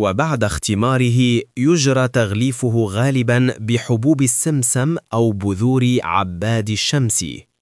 وبعد اختماره يجرى تغليفه غالبا بحبوب السمسم أو بذور عباد الشمس.